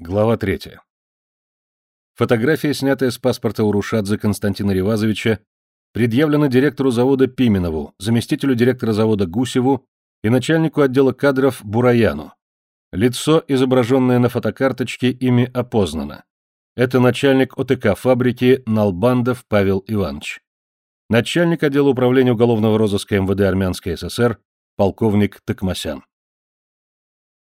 Глава 3. Фотография, снятая с паспорта Урушадзе Константина Ревазовича, предъявлена директору завода Пименову, заместителю директора завода Гусеву и начальнику отдела кадров Бураяну. Лицо, изображенное на фотокарточке, ими опознано. Это начальник ОТК фабрики Налбандов Павел Иванович. Начальник отдела управления уголовного розыска МВД Армянской ССР, полковник Токмасян.